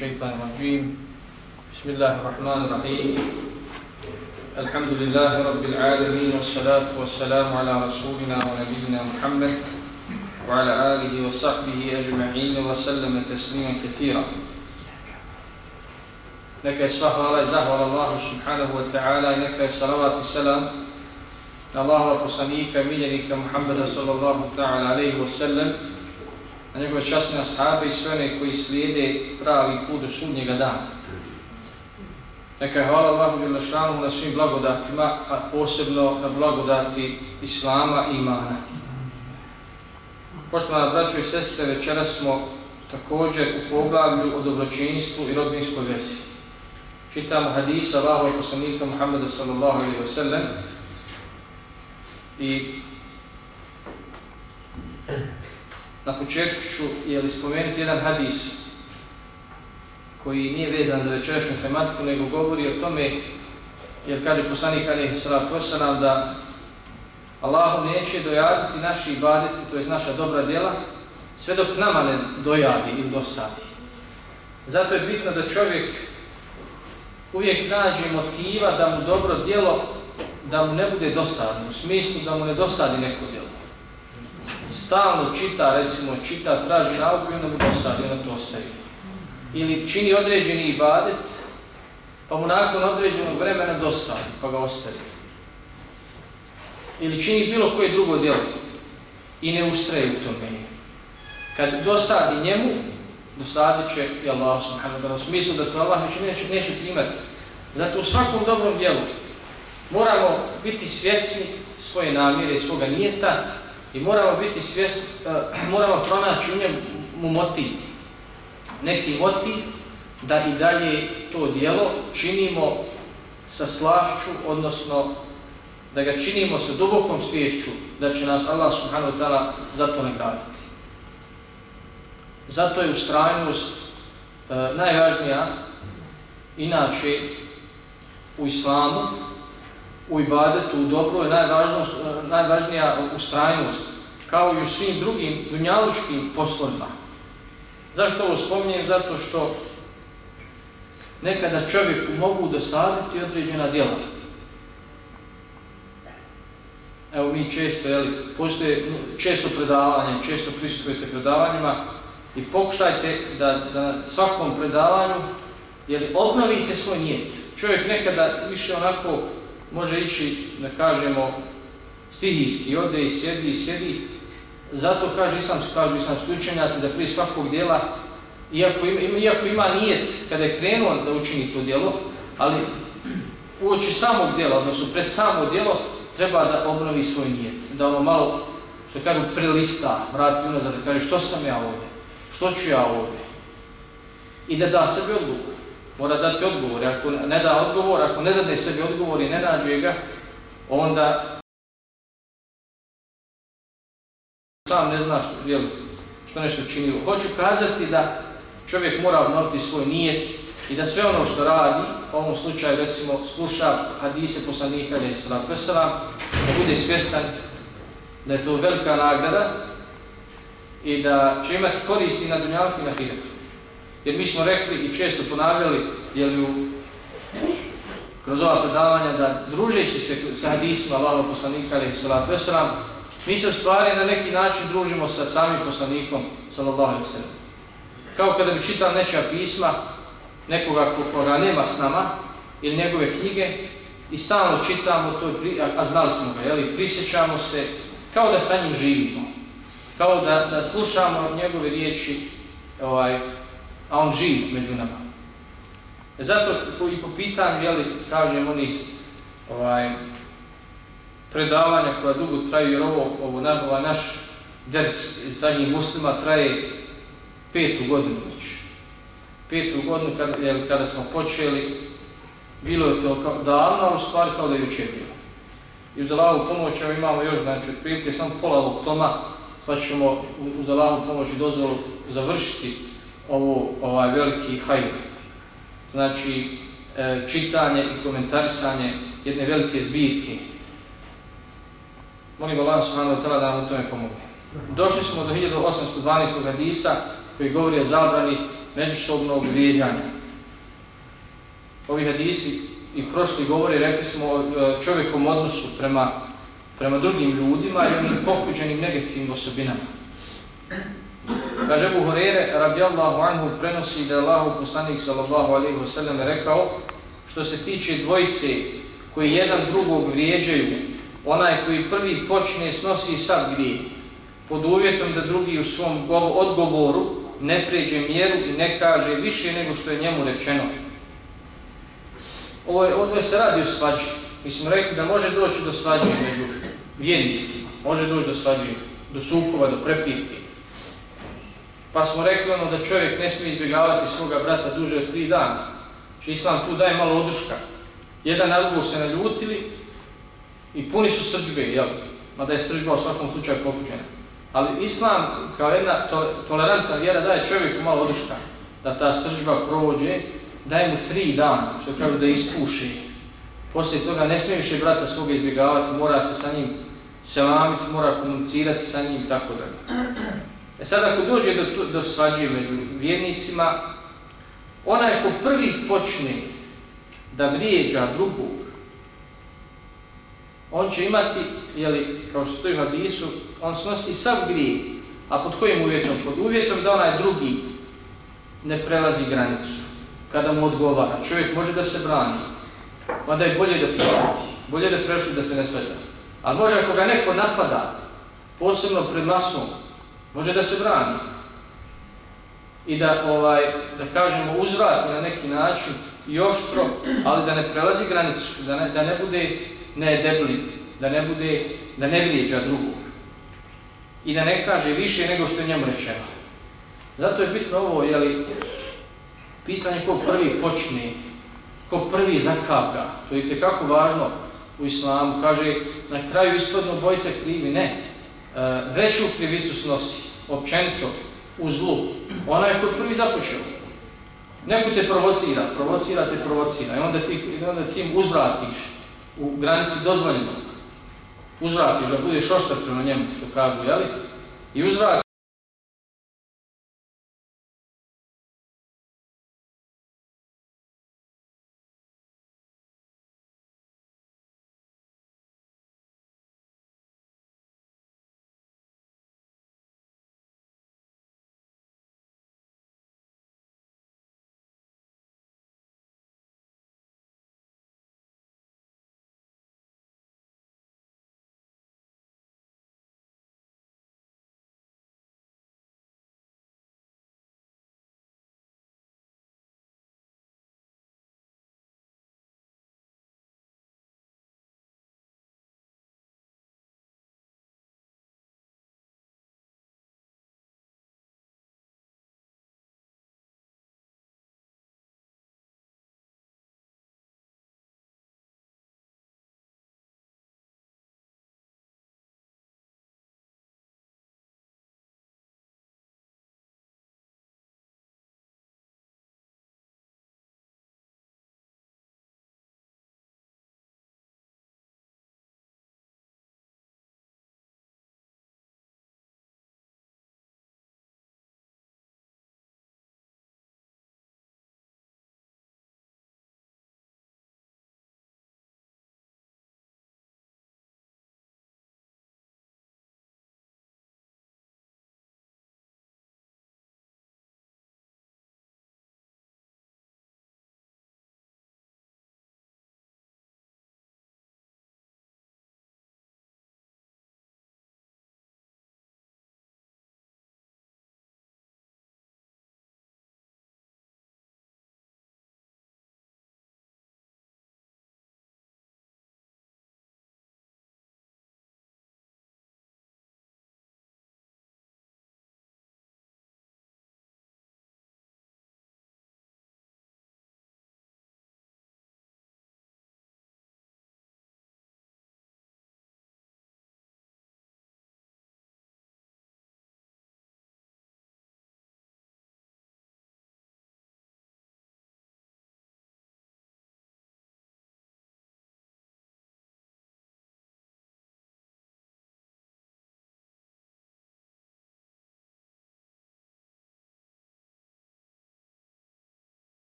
الشيطان الرجيم. بسم الله الرحمن الرحيم. الحمد لله رب العالمين والصلاة والسلام على رسولنا ونبينا محمد وعلى آله وصحبه أجمعين وسلم تسليما كثيرا. لك أسفه الله زهر الله سبحانه وتعالى لك صلوات السلام. الله وقصنيك ميلنك محمد صلى الله عليه وسلم. Na njegove časne ashabe i sve one koji slijede pravi put do sudnjega dana. Neka je hvala Allahu Đelešanu na svim blagodatima, a posebno na blagodati Islama i imana. Poštovana braćo i sestre, večera smo također u poglavlju o dobročinstvu i rodbinskoj vezi. Čitamo hadisa Allahu i poslanika Muhammeda sallallahu alaihi wa sallam i Na početku ću jeli, spomenuti jedan hadis koji nije vezan za večerašnju tematiku, nego govori o tome, jer kaže poslanik Alihi Salatu Vesalam da Allahu neće dojaditi naši ibadeti, to je naša dobra djela, sve dok nama ne dojadi ili dosadi. Zato je bitno da čovjek uvijek nađe motiva da mu dobro djelo, da mu ne bude dosadno, u smislu da mu ne dosadi neko djelo stalno čita, recimo čita, traži nauku i onda mu dosadi, onda to ostavi. Ili čini određeni ibadet, pa mu nakon određenog vremena dosadi, pa ga ostavi. Ili čini bilo koje drugo djelo i ne ustraje u tome. Kad dosadi njemu, dosadit će i Allah subhanahu wa ta'ala. Smislu da to Allah neće, neće, neće primati. Zato u svakom dobrom djelu moramo biti svjesni svoje namire i svoga nijeta I moramo biti svjesni, uh, moramo pronaći u njemu motiv. Neki motiv da i dalje to dijelo činimo sa slašću, odnosno da ga činimo sa dubokom svješću da će nas Allah subhanahu wa ta'ala za to nagraditi. Zato je ustrajnost e, najvažnija inače u islamu, u ibadetu, u dobro je najvažnija ustrajnost, kao i u svim drugim dunjalučkim poslovima. Zašto ovo spominjem? Zato što nekada čovjeku mogu dosaditi određena djela. Evo mi često, jeli, postoje često predavanje, često prisutujete predavanjima i pokušajte da, da svakom predavanju jeli, obnovite svoj nijet. Čovjek nekada više onako može ići, da kažemo, stihijski, ode i sjedi i sjedi. Zato kaže islamski, kažu islamski učenjaci da prije svakog dijela, iako ima, iako ima nijet kada je krenuo da učini to dijelo, ali uoči samog dijela, odnosno pred samo dijelo, treba da obnovi svoj nijet. Da ono malo, što kažu, prelista, vrati unazad, da kaže što sam ja ovdje, što ću ja ovdje. I da da sebi odgovor mora dati odgovor. Ako ne da odgovor, ako ne dadne sebi odgovor i ne nađe ga, onda sam ne zna što, jel, što nešto činio. Hoću kazati da čovjek mora obnoviti svoj nijet i da sve ono što radi, pa u ovom slučaju recimo sluša hadise poslanika ili sallat vesela, da bude svjestan da je to velika nagrada i da će imati koristi na dunjalku i na hidetu. Jer mi smo rekli i često ponavljali jel u, kroz ova predavanja da družeći se sa hadisima Allahog poslanika ali sallat veselam, mi se u stvari na neki način družimo sa samim poslanikom sallallahu alaihi sallam. Kao kada bi čital nečija pisma nekoga koga nema s nama ili njegove knjige i stalno čitamo to, a, a znali smo ga, jeli, prisjećamo se kao da sa njim živimo. Kao da, da slušamo njegove riječi ovaj, a on živ među nama. E zato po, i po pitanju, jeli, kažem, onih ovaj, predavanja koja dugo traju, jer ovo, ovo ovaj naš ders zadnjih muslima traje petu godinu već. Petu godinu kada, jel, kada smo počeli, bilo je to kao, davno, ali stvar kao da je učer bilo. I uz Allahovu pomoć imamo još, znači, otprilike samo pola ovog toma, pa ćemo uz Allahovu pomoć i dozvolu završiti ovo ovaj veliki hajr. Znači, e, čitanje i komentarisanje jedne velike zbirke. Molim Allah subhanahu wa ta'ala da nam u tome pomogne. Došli smo do 1812. hadisa koji govori o zabrani međusobnog vrijeđanja. Ovi hadisi i prošli govori, rekli smo o e, čovjekom odnosu prema, prema drugim ljudima i onim pokuđenim negativnim osobinama. Kaže Abu Hurere, radijallahu anhu, prenosi da je Allah poslanik sallallahu alaihi wasallam rekao što se tiče dvojice koji jedan drugog vrijeđaju, onaj koji prvi počne snosi sad grije, pod uvjetom da drugi u svom odgovoru ne pređe mjeru i ne kaže više nego što je njemu rečeno. Ovo je, ovdje se radi o svađi. Mi smo rekli da može doći do svađe među vjernicima, može doći do svađe, do sukova, do prepirke. Pa smo rekli ono da čovjek ne smije izbjegavati svoga brata duže od tri dana. Či Islam tu daje malo oduška. Jedan na drugog se naljutili i puni su srđbe, jel? Mada je srđba u svakom slučaju pokuđena. Ali Islam kao jedna to, tolerantna vjera daje čovjeku malo oduška da ta srđba prođe, daje mu tri dana, što kažu da ispuši. Poslije toga ne smije više brata svoga izbjegavati, mora se sa njim selamiti, mora komunicirati sa njim i tako dalje. E sad ako dođe do, do svađe među vjernicima, onaj ko prvi počne da vrijeđa drugog, on će imati, jeli, kao što stoji u hadisu, on snosi sav grijeh, a pod kojim uvjetom? Pod uvjetom da onaj drugi ne prelazi granicu, kada mu odgovara. Čovjek može da se brani, onda je bolje da prelazi, bolje da prešli da se ne sveta. Ali može ako ga neko napada, posebno pred masom, može da se brani. I da ovaj da kažemo uzvrati na neki način i oštro, ali da ne prelazi granicu, da ne, da ne bude nedebli, da ne bude da ne vrijeđa drugog. I da ne kaže više nego što je njemu rečeno. Zato je bitno ovo, je li pitanje ko prvi počne, ko prvi zakavga, to je kako važno u islamu, kaže na kraju ispadno bojice krivi, ne, E, veću krivicu snosi, općenito, u zlu. Ona je koji prvi započeo. Neko te provocira, provocira te provocira i onda ti, onda ti uzvratiš u granici dozvoljenog. Uzvratiš da budeš oštar prema njemu, što kažu, jeli? I uzvratiš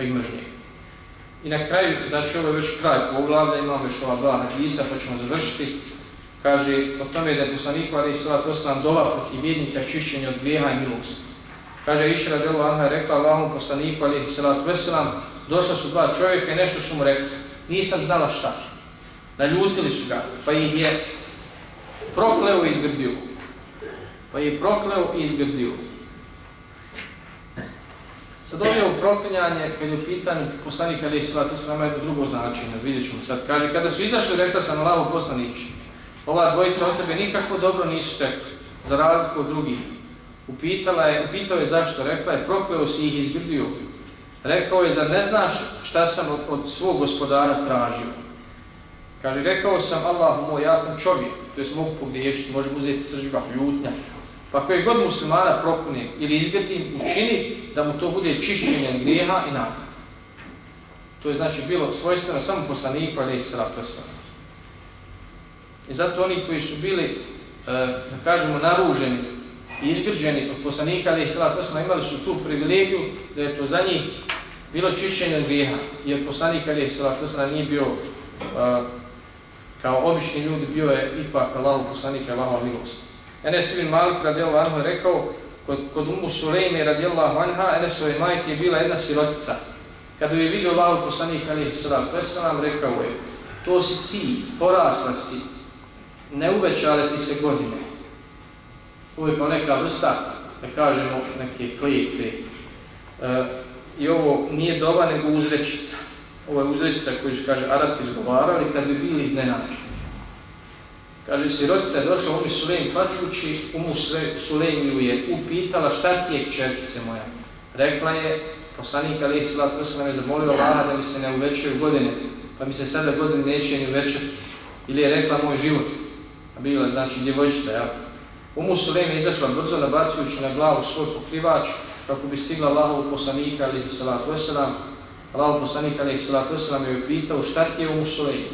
pa i mržnje. I na kraju, znači ovo je već kraj poglavlja, imamo još ova dva hadisa pa ćemo završiti. Kaže, o tome da je poslaniku Ali Salat Osram dova protiv vjednika čišćenja od grijeha i milosti. Kaže, Išra Delo Anha je rekla Allahom poslaniku Ali Salat Osram, došla su dva čovjeka i nešto su mu rekli. Nisam znala šta. Naljutili su ga, pa ih je prokleo i izgrdio. Pa je prokleo i izgrdio. Sad ovdje proklinjanje, kad je u pitanju poslanika Ali Islata, se nama jedno drugo značenje, vidjet ćemo sad. Kaže, kada su izašli, rekla sam Allaho poslanići, ova dvojica od tebe nikako dobro nisu tekli, za razliku od drugih. Upitala je, upitao je zašto, rekla je, prokleo si ih izgrdio. Rekao je, zar ne znaš šta sam od, od svog gospodara tražio? Kaže, rekao sam, Allah moj, ja sam čovjek, to je mogu pogriješiti, možemo uzeti sržba, ljutnja. Pa koji god muslimana propunim ili izgledim, učini da mu to bude čišćenje grijeha i nagrada. To je znači bilo svojstveno samo poslaniku, ali i sratu I zato oni koji su bili, e, da kažemo, naruženi i izgrđeni od poslanika, ali i sratu imali su tu privilegiju da je to za njih bilo čišćenje grijeha. Jer poslanik, ali i sratu nije bio e, kao obični ljudi, bio je ipak Allahu poslanika, Allahu milost. Enes ibn Malik radijallahu anhu je rekao kod, kod Umu Sulejme radijallahu anha, Enesove majke je bila jedna sirotica. Kada je vidio Allahu poslanik alihi prisna nam rekao je, to si ti, porasla si, ne uvećale ti se godine. Uvijek kao neka vrsta, da kažemo, neke klijetve. E, I ovo nije doba, nego uzrečica. Ovo je uzrečica koju su, kaže, Arab izgovarali kad bi bili iznenađeni. Kaže, sirotica je došla Umi Sulejm plaćući, Umu Sulejmiju je upitala šta ti je kćerkice moja. Rekla je, poslanik Ali Isilat Veselam je zamolio Allah da mi se ne uvećaju godine, pa mi se sada godine neće ni uvećati. Ili je rekla moj život, a bila znači djevojčica, ja. Umu Sulejm je izašla brzo nabacujući na glavu svoj pokrivač kako bi stigla Allahovu poslanika Ali Isilat Veselam. Allahov poslanik Ali Isilat Veselam je upitao šta ti je Umu Sulejm.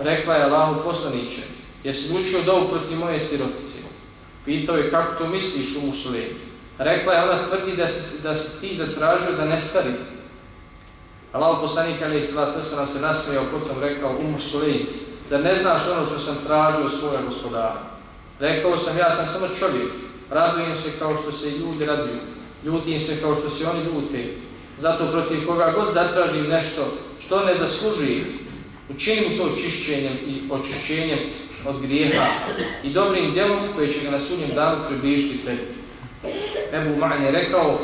Rekla je Allahov poslaniće, jesi učio dovu protiv moje sirotice? Pitao je kako to misliš u Musulejnu? Rekla je, ona tvrdi da si, da si ti zatražio da ne stari. Allah poslanik Ali Islata se nam se nasmijao, potom rekao, u Musulejnu, da ne znaš ono što sam tražio od svoja gospodara. Rekao sam, ja sam samo čovjek, radujem se kao što se ljudi raduju, ljutim se kao što se oni ljute. Zato protiv koga god zatražim nešto što ne zaslužuje, učinim to čišćenjem i očišćenjem od grijeha i dobrim djelom koje će ga na sudnjem danu približiti tebi. Ebu Ma'an je rekao,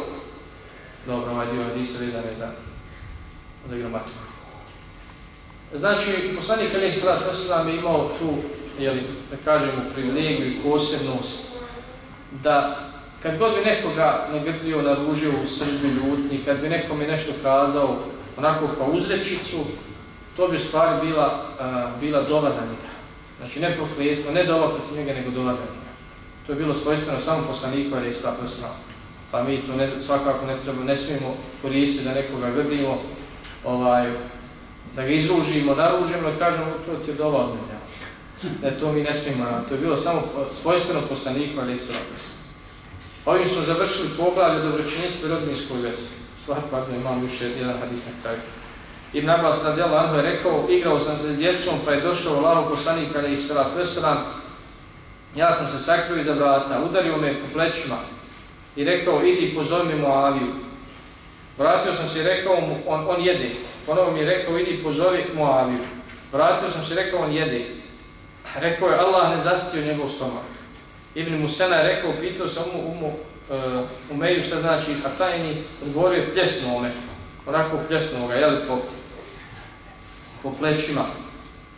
dobro, ovaj dio hadisa vezan je za, za gramatiku. Znači, poslanik Ali Salat Veselam je imao tu, jeli, da kažemo, privilegiju i posebnost da kad god bi nekoga nagrdio, naružio u srbi ljutni, kad bi nekom je nešto kazao onako kao uzrečicu, to bi stvari bila, uh, bila dova za njega. Znači ne proklijestvo, ne dola protiv njega, nego dola za njega. To je bilo svojstveno samo poslaniku, ali je slatno sram. Pa mi to ne, svakako ne treba, ne smijemo koristiti da nekoga grdimo, ovaj, da ga izružimo, naružimo i kažemo to ti je dola od mene. Ne, to mi ne smijemo raditi. To je bilo samo svojstveno poslaniku, ali je slatno sram. Ovim smo završili poglavlje dobročinjstva i rodbinskoj vesi. Stvar, pardon, imam još jedan hadis na kraju. Ibn Abbas radijallahu anhu je rekao, igrao sam se s djecom, pa je došao Allaho poslanik kada ih salat veselam. Ja sam se sakrio iza vrata, udario me po plećima i rekao, idi pozovi mi Muaviju. Vratio sam se i rekao mu, on, on jede. Ponovo mi je rekao, idi pozovi Muaviju. Vratio sam se i rekao, on jede. Rekao je, Allah ne zastio njegov stomak. Ibn Musena je rekao, pitao sam mu, umu, uh, umeju šta znači, Hatajni, odgovorio je pljesno ome. Onako pljesnuo ga, jeli, po, po plećima.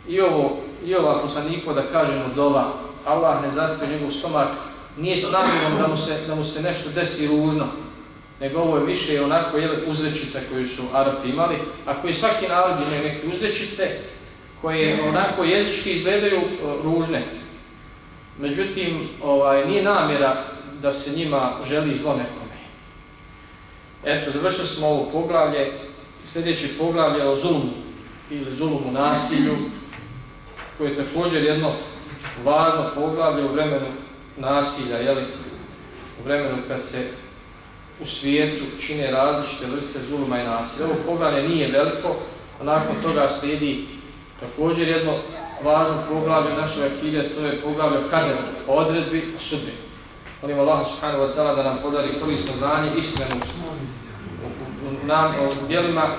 I ovo, i ova poslaniko da kažemo dova, Allah ne zastoji njegov stomak, nije s namjerom da mu se, da mu se nešto desi ružno, nego ovo je više onako je uzrečica koju su Arapi imali, a koji svaki narod imaju neke uzrečice koje onako jezički izgledaju e, ružne. Međutim, ovaj, nije namjera da se njima želi zlo neko Eto, završili smo ovo poglavlje, sljedeće poglavlje o zulmu ili zulumu nasilju, koje je također jedno važno poglavlje u vremenu nasilja, jeli, u vremenu kad se u svijetu čine različite vrste zuluma i nasilja. Ovo poglavlje nije veliko, a nakon toga slijedi također jedno važno poglavlje našoj akide, to je poglavlje kader o odredbi o sudbi. Molim Allah subhanahu wa ta'ala da nam podari korisno znanje, iskrenu u, nam, u dijelima,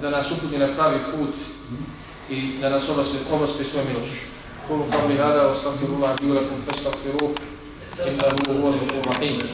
da nas uputi na pravi put i da nas obaspe svoje milošću. Kulu qavli hada wa stavfirullah bi ulakum fa stavfiruh innahu huwa al-rahim.